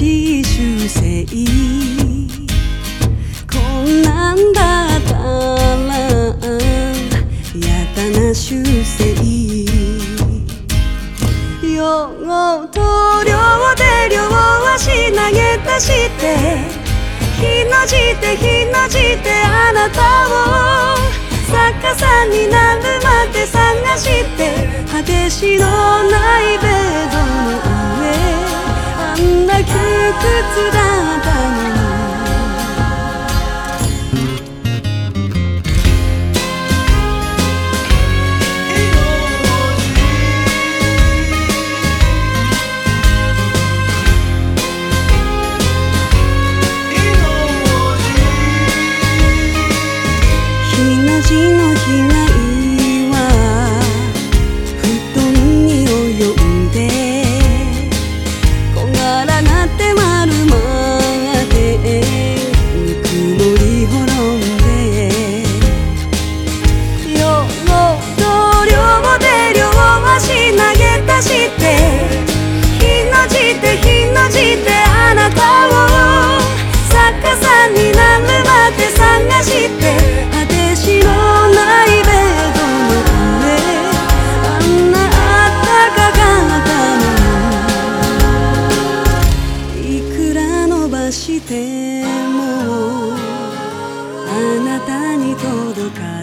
しい習性こんなんだったらやだな習性用と両手両足投げ出してひの字でひの字であなたを逆さになるまで探して果てしのだ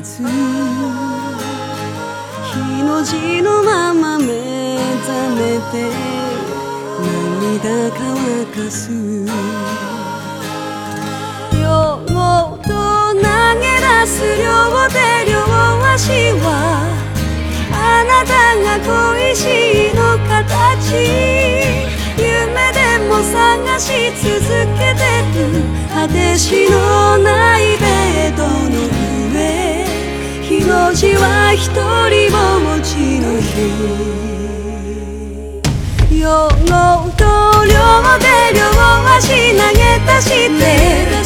ず日の字のまま目覚めて涙乾かす。両と投げ出す両手両足はあなたが恋しいの形。夢でも探し続けてる果てしのないベッドの上日の字は一人ぼっちの日。両と両手両足投げ出して。